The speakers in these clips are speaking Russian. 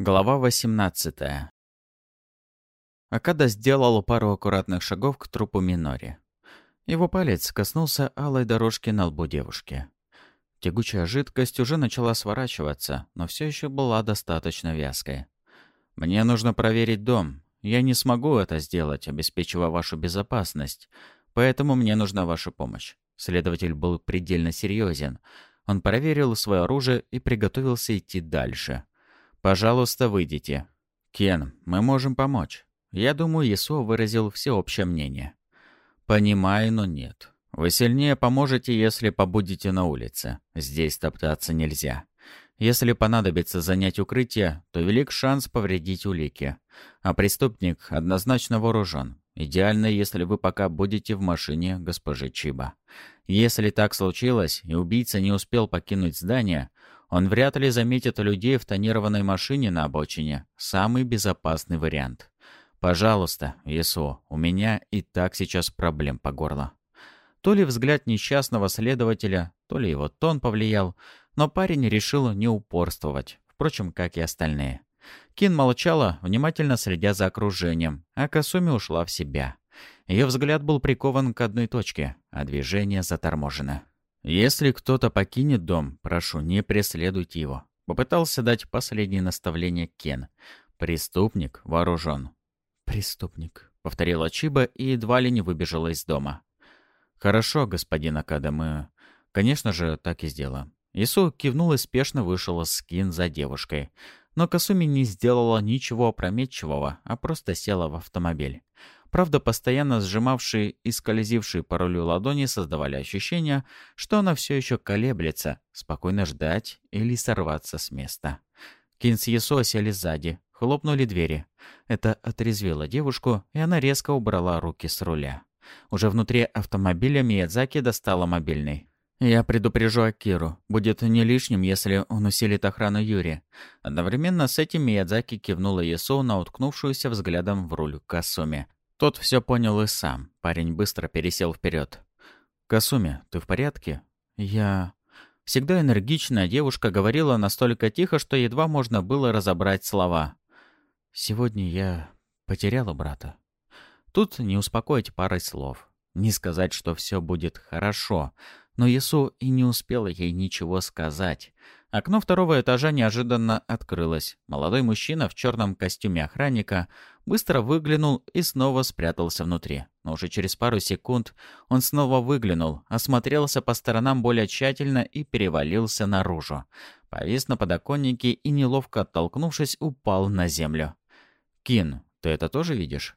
Глава 18 Акада сделал пару аккуратных шагов к трупу Минори. Его палец коснулся алой дорожки на лбу девушки. Тягучая жидкость уже начала сворачиваться, но все еще была достаточно вязкой. «Мне нужно проверить дом. Я не смогу это сделать, обеспечивая вашу безопасность, поэтому мне нужна ваша помощь». Следователь был предельно серьезен. Он проверил свое оружие и приготовился идти дальше. «Пожалуйста, выйдите. Кен, мы можем помочь». Я думаю, Исо выразил всеобщее мнение. «Понимаю, но нет. Вы сильнее поможете, если побудете на улице. Здесь топтаться нельзя. Если понадобится занять укрытие, то велик шанс повредить улики. А преступник однозначно вооружен. Идеально, если вы пока будете в машине госпожи Чиба. Если так случилось, и убийца не успел покинуть здание, он вряд ли заметит людей в тонированной машине на обочине. Самый безопасный вариант. Пожалуйста, ЕСО, у меня и так сейчас проблем по горло. То ли взгляд несчастного следователя, то ли его тон повлиял, но парень решил не упорствовать, впрочем, как и остальные. Кин молчала, внимательно следя за окружением, а Касуми ушла в себя. Ее взгляд был прикован к одной точке, а движение заторможено. «Если кто-то покинет дом, прошу, не преследуйте его», — попытался дать последнее наставление Кен. «Преступник вооружен». «Преступник», — повторила Чиба и едва ли не выбежала из дома. «Хорошо, господин Акада, мы, конечно же, так и сделаем». Ису кивнул и спешно вышел с Кин за девушкой. Но Касуми не сделала ничего опрометчивого, а просто села в автомобиль. Правда, постоянно сжимавшие и скользившие по рулю ладони создавали ощущение, что она все еще колеблется, спокойно ждать или сорваться с места. Кин с Ясо сели сзади, хлопнули двери. Это отрезвило девушку, и она резко убрала руки с руля. Уже внутри автомобиля Миядзаки достала мобильный. «Я предупрежу Акиру. Будет не лишним, если он усилит охрану Юри». Одновременно с этим Миядзаки кивнула Ясо на уткнувшуюся взглядом в руль Касуми. Тот все понял и сам. Парень быстро пересел вперед. «Касуми, ты в порядке?» «Я...» Всегда энергичная девушка говорила настолько тихо, что едва можно было разобрать слова. «Сегодня я потеряла брата». Тут не успокоить парой слов. Не сказать, что все будет хорошо, но Ясу и не успела ей ничего сказать. Окно второго этажа неожиданно открылось. Молодой мужчина в черном костюме охранника быстро выглянул и снова спрятался внутри. Но уже через пару секунд он снова выглянул, осмотрелся по сторонам более тщательно и перевалился наружу. Повис на подоконнике и, неловко оттолкнувшись, упал на землю. «Кин, ты это тоже видишь?»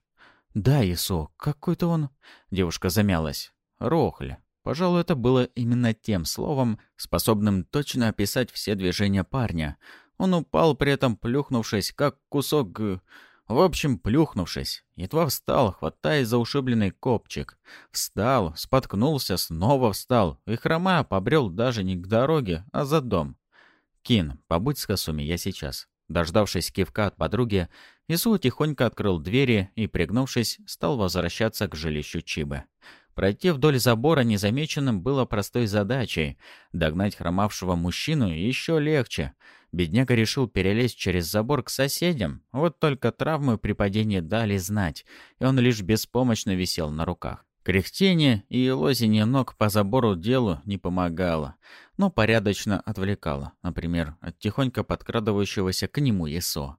«Да, Исо, какой-то он...» Девушка замялась. «Рохль. Пожалуй, это было именно тем словом, способным точно описать все движения парня. Он упал, при этом плюхнувшись, как кусок... В общем, плюхнувшись. Едва встал, хватаясь за ушибленный копчик. Встал, споткнулся, снова встал. И хромая побрел даже не к дороге, а за дом. «Кин, побудь с Касуми, я сейчас». Дождавшись кивка от подруги, Ису тихонько открыл двери и, пригнувшись, стал возвращаться к жилищу Чибы. Пройти вдоль забора незамеченным было простой задачей. Догнать хромавшего мужчину еще легче. Бедняга решил перелезть через забор к соседям. Вот только травмы при падении дали знать, и он лишь беспомощно висел на руках. Кряхтение и лозение ног по забору делу не помогало, но порядочно отвлекало, например, от тихонько подкрадывающегося к нему ЕСО.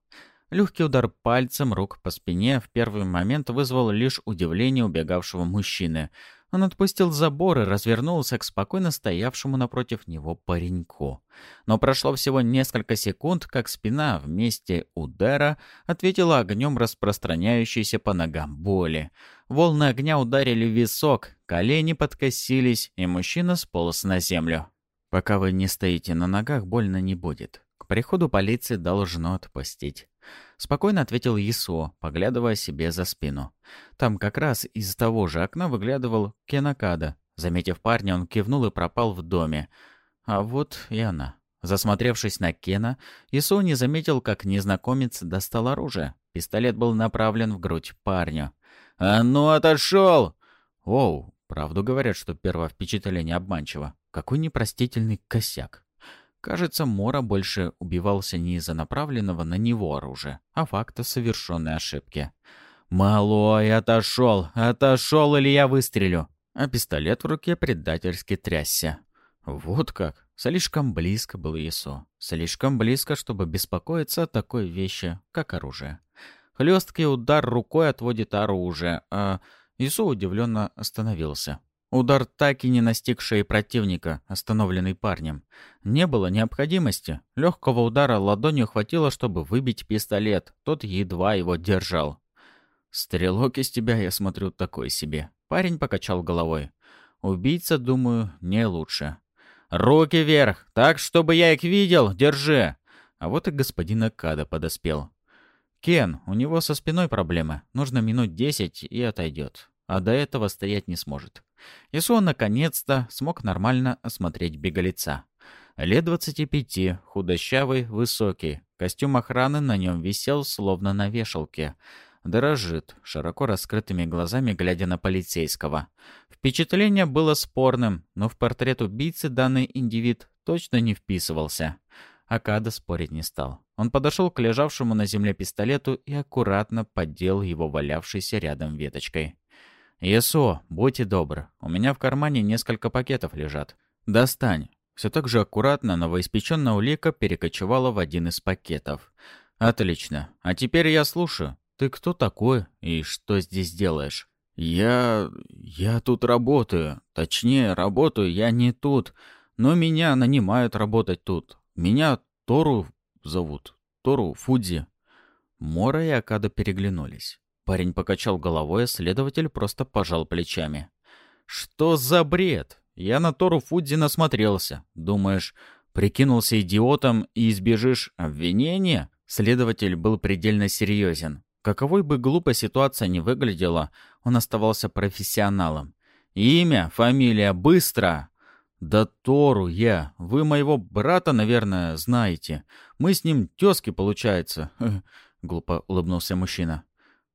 Легкий удар пальцем рук по спине в первый момент вызвал лишь удивление убегавшего мужчины. Он отпустил забор и развернулся к спокойно стоявшему напротив него пареньку. Но прошло всего несколько секунд, как спина вместе удара ответила огнем распространяющейся по ногам боли. Волны огня ударили в висок, колени подкосились, и мужчина сполз на землю. «Пока вы не стоите на ногах, больно не будет. Приходу полиции должно отпустить». Спокойно ответил Исо, поглядывая себе за спину. Там как раз из того же окна выглядывал Кенакада. Заметив парня, он кивнул и пропал в доме. А вот и она. Засмотревшись на Кена, Исо не заметил, как незнакомец достал оружие. Пистолет был направлен в грудь парню. «А ну, отошел!» «Оу, правду говорят, что первое впечатление обманчиво. Какой непростительный косяк!» Кажется, Мора больше убивался не из-за направленного на него оружия, а факта совершенной ошибки. «Малой, отошел! Отошел, или я выстрелю!» А пистолет в руке предательски трясся. Вот как! Слишком близко был Исо. Слишком близко, чтобы беспокоиться о такой вещи, как оружие. Хлесткий удар рукой отводит оружие, а Исо удивленно остановился. Удар так и не настигший противника, остановленный парнем. Не было необходимости. Легкого удара ладонью хватило, чтобы выбить пистолет. Тот едва его держал. «Стрелок из тебя, я смотрю, такой себе». Парень покачал головой. «Убийца, думаю, не лучше». «Руки вверх! Так, чтобы я их видел! Держи!» А вот и господин Акада подоспел. «Кен, у него со спиной проблемы. Нужно минут десять и отойдет. А до этого стоять не сможет». Исуан наконец-то смог нормально осмотреть беглеца. Лет двадцати пяти, худощавый, высокий. Костюм охраны на нем висел, словно на вешалке. Дорожит, широко раскрытыми глазами глядя на полицейского. Впечатление было спорным, но в портрет убийцы данный индивид точно не вписывался. Акада спорить не стал. Он подошел к лежавшему на земле пистолету и аккуратно поддел его валявшейся рядом веточкой. «Есо, будьте добры, у меня в кармане несколько пакетов лежат. Достань». Все так же аккуратно новоиспеченная улика перекочевала в один из пакетов. «Отлично. А теперь я слушаю. Ты кто такой и что здесь делаешь?» «Я... я тут работаю. Точнее, работаю я не тут. Но меня нанимают работать тут. Меня Тору зовут. Тору Фудзи». Мора и Акада переглянулись. Парень покачал головой, а следователь просто пожал плечами. «Что за бред? Я на Тору Фудзи насмотрелся. Думаешь, прикинулся идиотом и избежишь обвинения?» Следователь был предельно серьезен. Каковой бы глупая ситуация ни выглядела, он оставался профессионалом. «Имя, фамилия, быстро!» «Да Тору я. Вы моего брата, наверное, знаете. Мы с ним тезки, получается». Глупо улыбнулся мужчина.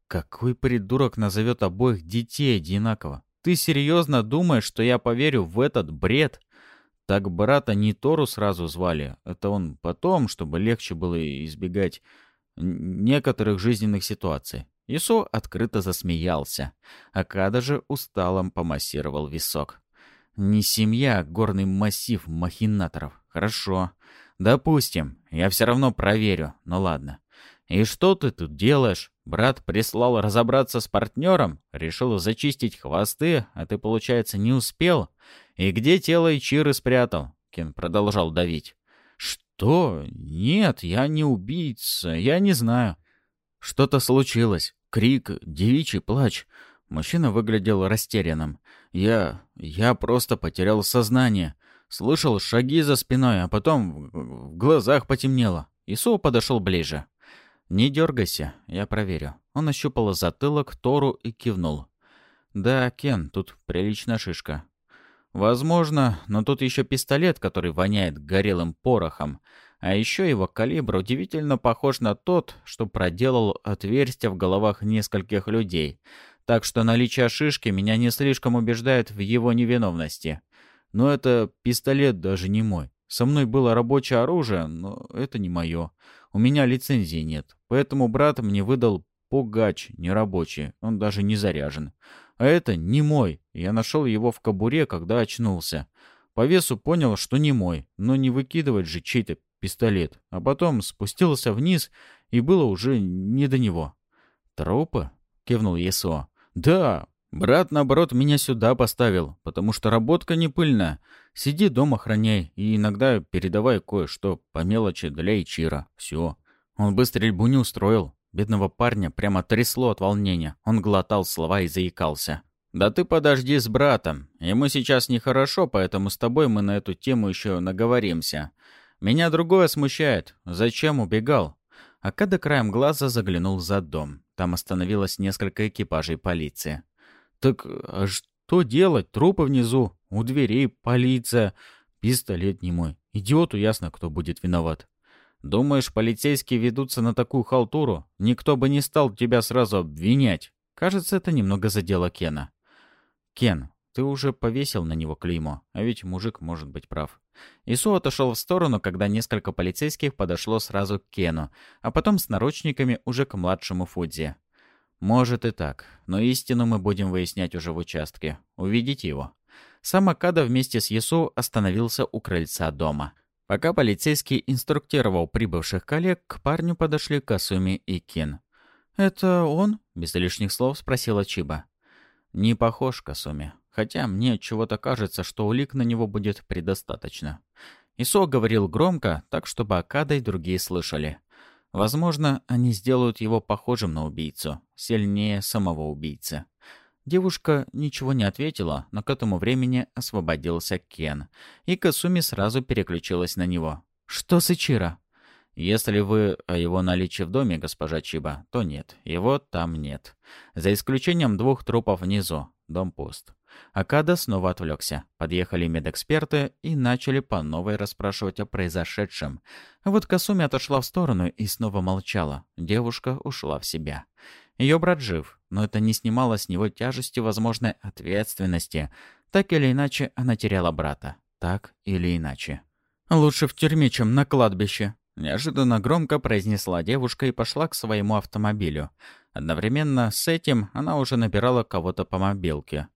Какой придурок назовет обоих детей одинаково? Ты серьезно думаешь, что я поверю в этот бред? Так брата не Тору сразу звали. Это он потом, чтобы легче было избегать некоторых жизненных ситуаций. Исо открыто засмеялся. Акада же усталом помассировал висок. Не семья, а горный массив махинаторов. Хорошо. Допустим. Я все равно проверю. Ну ладно. «И что ты тут делаешь? Брат прислал разобраться с партнером, решил зачистить хвосты, а ты, получается, не успел? И где тело Ичиры спрятал?» Кен продолжал давить. «Что? Нет, я не убийца, я не знаю». «Что-то случилось. Крик, девичий плач». Мужчина выглядел растерянным. «Я... я просто потерял сознание. Слышал шаги за спиной, а потом в глазах потемнело». Ису подошел ближе. «Не дергайся, я проверю». Он ощупал затылок Тору и кивнул. «Да, Кен, тут приличная шишка». «Возможно, но тут еще пистолет, который воняет горелым порохом. А еще его калибр удивительно похож на тот, что проделал отверстие в головах нескольких людей. Так что наличие шишки меня не слишком убеждает в его невиновности. Но это пистолет даже не мой. Со мной было рабочее оружие, но это не мое. У меня лицензии нет, поэтому брат мне выдал пугач нерабочий, он даже не заряжен. А это не мой, я нашел его в кобуре, когда очнулся. По весу понял, что не мой, но не выкидывать же чей-то пистолет. А потом спустился вниз, и было уже не до него. «Трупы?» — кивнул Есо. «Да, Брат, наоборот, меня сюда поставил, потому что работка не пыльная. Сиди дома, охраняй, и иногда передавай кое-что по мелочи для Ичира. Все. Он бы стрельбу не устроил. Бедного парня прямо трясло от волнения. Он глотал слова и заикался. «Да ты подожди с братом. Ему сейчас нехорошо, поэтому с тобой мы на эту тему еще наговоримся. Меня другое смущает. Зачем убегал?» Акада краем глаза заглянул за дом. Там остановилось несколько экипажей полиции. Так а что делать? Трупы внизу, у дверей полиция. Пистолет не мой. Идиоту ясно, кто будет виноват. Думаешь, полицейские ведутся на такую халтуру? Никто бы не стал тебя сразу обвинять. Кажется, это немного задело Кена. Кен, ты уже повесил на него клеймо, а ведь мужик может быть прав. Ису отошел в сторону, когда несколько полицейских подошло сразу к Кену, а потом с наручниками уже к младшему Фудзи. «Может и так, но истину мы будем выяснять уже в участке. Увидите его». Сам Акада вместе с Ясу остановился у крыльца дома. Пока полицейский инструктировал прибывших коллег, к парню подошли Касуми и Кин. «Это он?» — без лишних слов спросила Чиба. «Не похож, Касуми. Хотя мне чего-то кажется, что улик на него будет предостаточно». Исо говорил громко, так чтобы Акада и другие слышали. Возможно, они сделают его похожим на убийцу, сильнее самого убийцы. Девушка ничего не ответила, но к этому времени освободился Кен, и Касуми сразу переключилась на него. «Что с Ичиро?» Если вы о его наличии в доме, госпожа Чиба, то нет, его там нет. За исключением двух трупов внизу. Дом пуст. Акада снова отвлекся. Подъехали медэксперты и начали по новой расспрашивать о произошедшем. Вот Касуми отошла в сторону и снова молчала. Девушка ушла в себя. Ее брат жив, но это не снимало с него тяжести возможной ответственности. Так или иначе, она теряла брата. Так или иначе. «Лучше в тюрьме, чем на кладбище», Неожиданно громко произнесла девушка и пошла к своему автомобилю. Одновременно с этим она уже набирала кого-то по мобилке.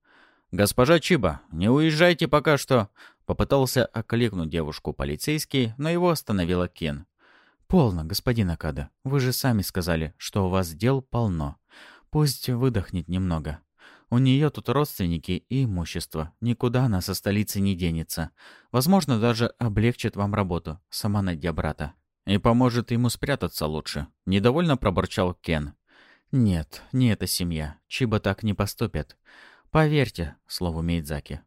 «Госпожа Чиба, не уезжайте пока что!» Попытался окликнуть девушку полицейский, но его остановила Кен. «Полно, господин Акада. Вы же сами сказали, что у вас дел полно. Пусть выдохнет немного. У нее тут родственники и имущество. Никуда она со столицы не денется. Возможно, даже облегчит вам работу. Сама найдя брата». И поможет ему спрятаться лучше. Недовольно пробурчал Кен. Нет, не эта семья. Чиба так не поступит. Поверьте, слову Мейдзаки.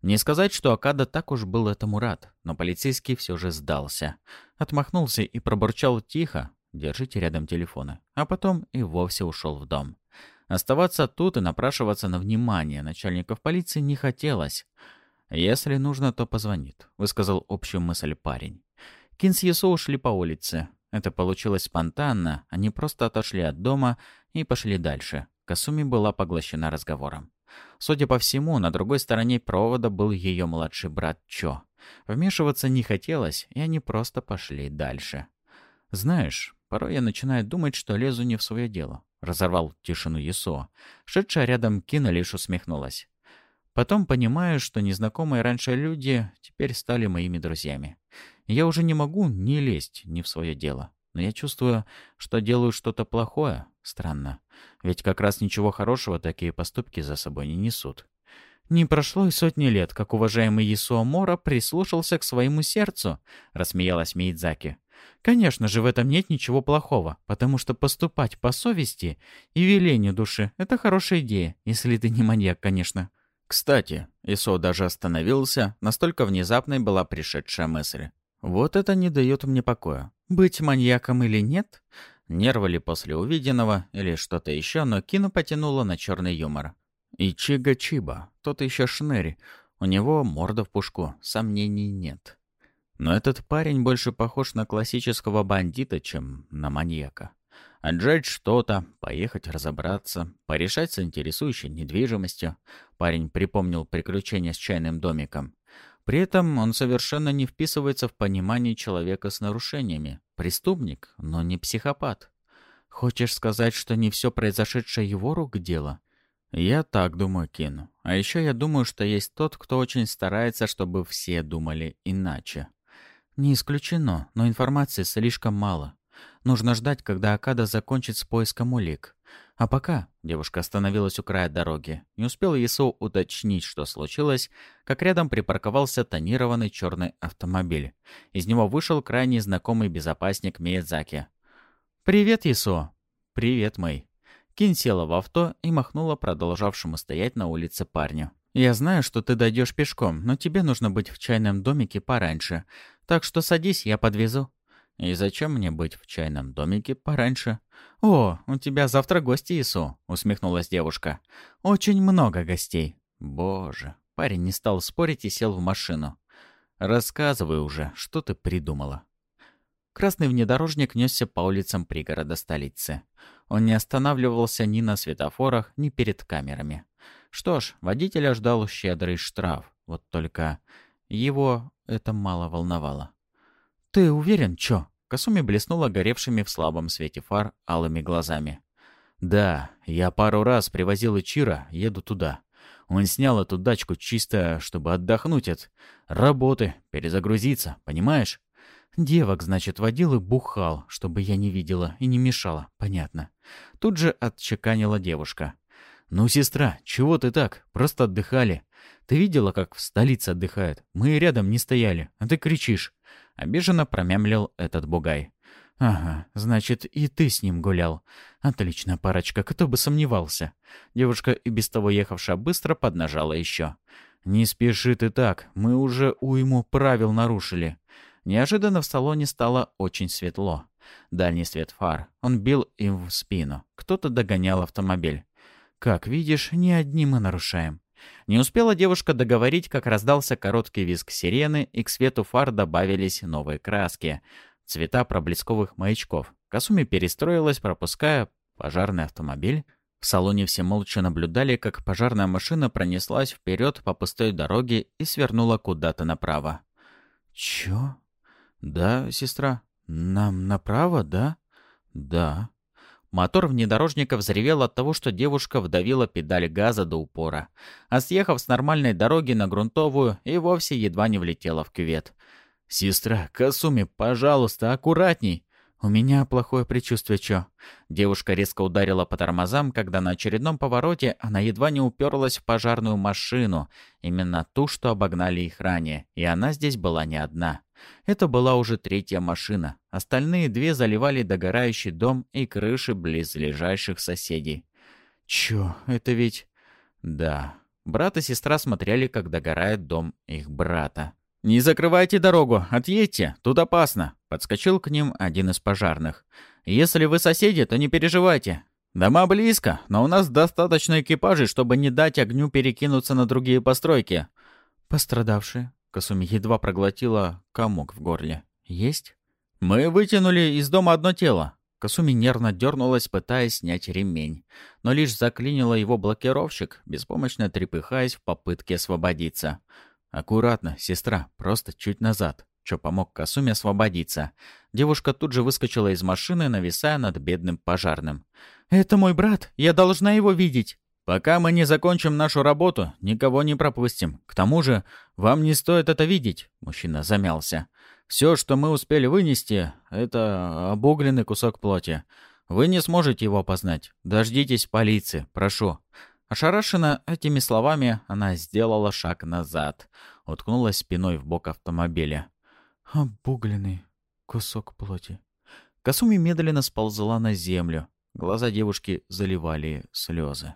Не сказать, что Акада так уж был этому рад, но полицейский все же сдался. Отмахнулся и пробурчал тихо, держите рядом телефоны, а потом и вовсе ушел в дом. Оставаться тут и напрашиваться на внимание начальников полиции не хотелось. «Если нужно, то позвонит», — высказал общую мысль парень. Кин с Ясо ушли по улице. Это получилось спонтанно, они просто отошли от дома и пошли дальше. Касуми была поглощена разговором. Судя по всему, на другой стороне провода был ее младший брат Чо. Вмешиваться не хотелось, и они просто пошли дальше. «Знаешь, порой я начинаю думать, что лезу не в свое дело», — разорвал тишину Ясо. Шедшая рядом Кина лишь усмехнулась. Потом понимаю, что незнакомые раньше люди теперь стали моими друзьями. Я уже не могу не лезть не в свое дело. Но я чувствую, что делаю что-то плохое. Странно. Ведь как раз ничего хорошего такие поступки за собой не несут. «Не прошло и сотни лет, как уважаемый Исуо Мора прислушался к своему сердцу», — рассмеялась Миидзаки. «Конечно же, в этом нет ничего плохого, потому что поступать по совести и велению души — это хорошая идея, если ты не маньяк, конечно». Кстати, Исо даже остановился, настолько внезапной была пришедшая мысль. Вот это не дает мне покоя. Быть маньяком или нет? Нервы ли после увиденного или что-то еще, но Кину потянуло на черный юмор. И Чига Чиба, тот еще шнырь. У него морда в пушку, сомнений нет. Но этот парень больше похож на классического бандита, чем на маньяка. Отжать что-то, поехать разобраться, порешать с интересующей недвижимостью. Парень припомнил приключения с чайным домиком. При этом он совершенно не вписывается в понимание человека с нарушениями. Преступник, но не психопат. Хочешь сказать, что не все произошедшее его рук дело? Я так думаю, Кин. А еще я думаю, что есть тот, кто очень старается, чтобы все думали иначе. Не исключено, но информации слишком мало. Нужно ждать, когда Акада закончит с поиском улик. А пока девушка остановилась у края дороги. Не успел Ису уточнить, что случилось, как рядом припарковался тонированный черный автомобиль. Из него вышел крайне знакомый безопасник Миядзаки. «Привет, Ису!» «Привет, Мэй!» Кин села в авто и махнула продолжавшему стоять на улице парню. «Я знаю, что ты дойдешь пешком, но тебе нужно быть в чайном домике пораньше. Так что садись, я подвезу». «И зачем мне быть в чайном домике пораньше?» «О, у тебя завтра гости, Ису», — усмехнулась девушка. «Очень много гостей». «Боже». Парень не стал спорить и сел в машину. «Рассказывай уже, что ты придумала». Красный внедорожник несся по улицам пригорода столицы. Он не останавливался ни на светофорах, ни перед камерами. Что ж, водителя ждал щедрый штраф. Вот только Его это мало волновало. «Ты уверен, чё?» Касуми блеснула горевшими в слабом свете фар алыми глазами. «Да, я пару раз привозил Ичира, еду туда. Он снял эту дачку чисто, чтобы отдохнуть от работы, перезагрузиться, понимаешь? Девок, значит, водил и бухал, чтобы я не видела и не мешала, понятно. Тут же отчеканила девушка. «Ну, сестра, чего ты так? Просто отдыхали. Ты видела, как в столице отдыхают? Мы рядом не стояли, а ты кричишь». Обиженно промямлил этот бугай. «Ага, значит, и ты с ним гулял. Отличная парочка, кто бы сомневался». Девушка, и без того ехавшая быстро, поднажала еще. «Не спеши ты так, мы уже уйму правил нарушили». Неожиданно в салоне стало очень светло. Дальний свет фар. Он бил им в спину. Кто-то догонял автомобиль. «Как видишь, не одни мы нарушаем». Не успела девушка договорить, как раздался короткий визг сирены, и к свету фар добавились новые краски. Цвета проблесковых маячков. Касуми перестроилась, пропуская пожарный автомобиль. В салоне все молча наблюдали, как пожарная машина пронеслась вперед по пустой дороге и свернула куда-то направо. «Чё?» «Да, сестра. Нам направо, да?» «Да». Мотор внедорожника взревел от того, что девушка вдавила педаль газа до упора, а съехав с нормальной дороги на грунтовую, и вовсе едва не влетела в кювет. «Сестра, Касуми, пожалуйста, аккуратней!» «У меня плохое предчувствие, чё?» Девушка резко ударила по тормозам, когда на очередном повороте она едва не уперлась в пожарную машину, именно ту, что обогнали их ранее, и она здесь была не одна. Это была уже третья машина. Остальные две заливали догорающий дом и крыши близлежащих соседей. Чё, это ведь... Да. Брат и сестра смотрели, как догорает дом их брата. «Не закрывайте дорогу, отъедьте, тут опасно», — подскочил к ним один из пожарных. «Если вы соседи, то не переживайте. Дома близко, но у нас достаточно экипажей, чтобы не дать огню перекинуться на другие постройки». «Пострадавшие?» Касуми едва проглотила комок в горле. «Есть?» «Мы вытянули из дома одно тело». Касуми нервно дернулась, пытаясь снять ремень, но лишь заклинила его блокировщик, беспомощно трепыхаясь в попытке освободиться. «Аккуратно, сестра, просто чуть назад», что помог Касуме освободиться. Девушка тут же выскочила из машины, нависая над бедным пожарным. «Это мой брат, я должна его видеть!» Пока мы не закончим нашу работу, никого не пропустим. К тому же, вам не стоит это видеть. Мужчина замялся. Все, что мы успели вынести, это обугленный кусок плоти. Вы не сможете его опознать. Дождитесь полиции, прошу. Ошарашена этими словами, она сделала шаг назад, уткнулась спиной в бок автомобиля. Обугленный кусок плоти. Касуми медленно сползла на землю. Глаза девушки заливали слезы.